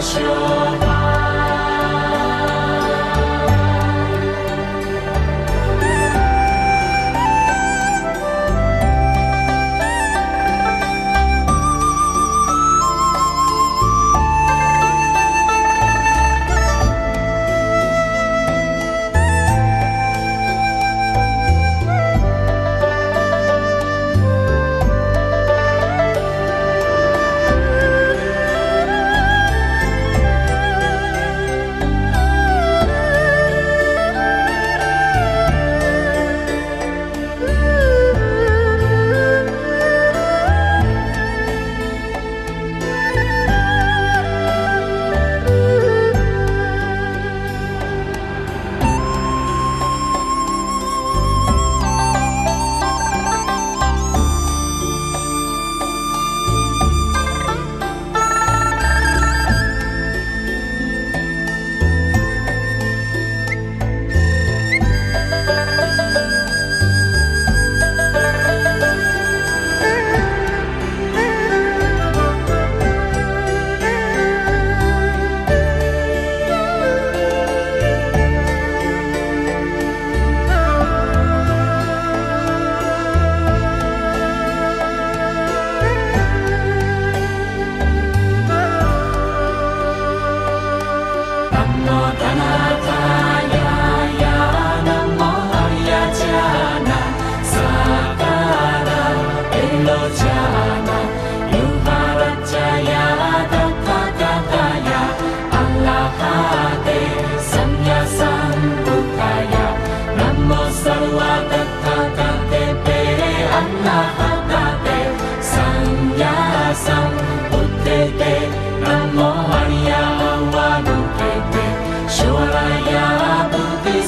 passion.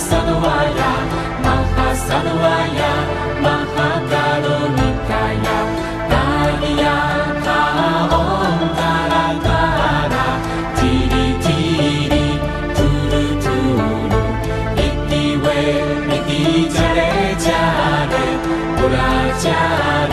Mahasanawaya, Mahasanawaya, Mahakarunikaya, Dayaka Omkarakara, Tiri Tiri, Turu Turu, Itiwe, Iti Jare Jare, Pura Jare.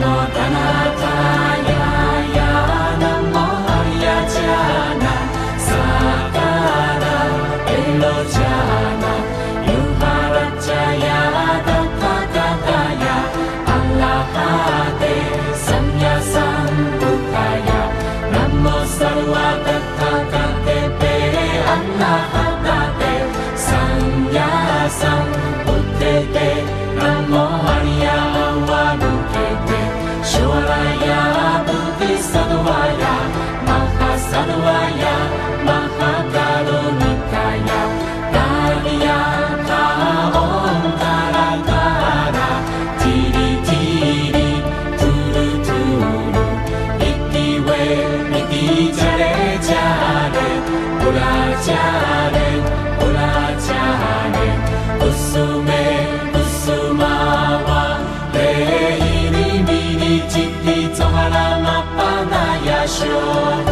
no Danata leiri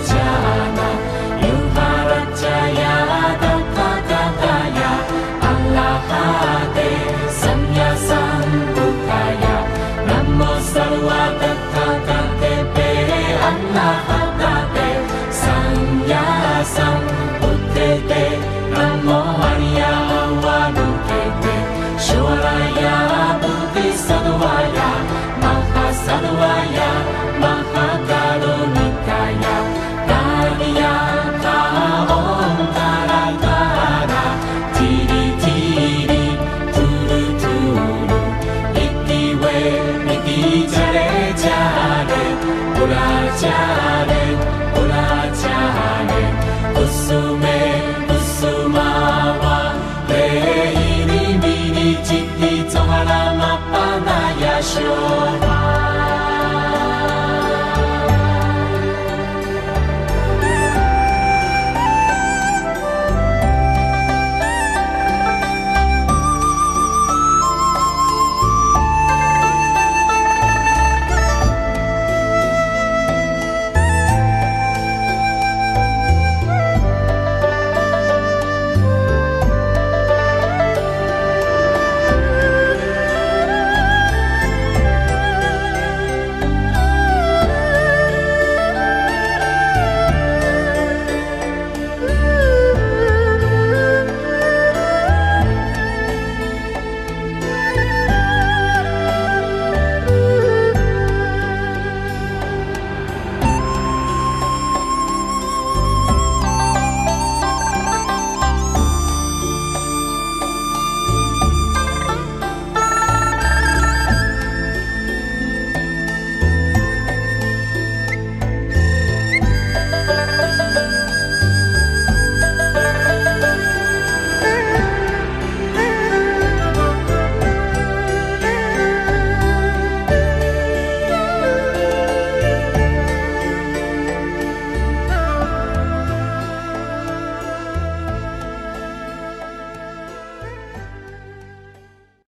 家。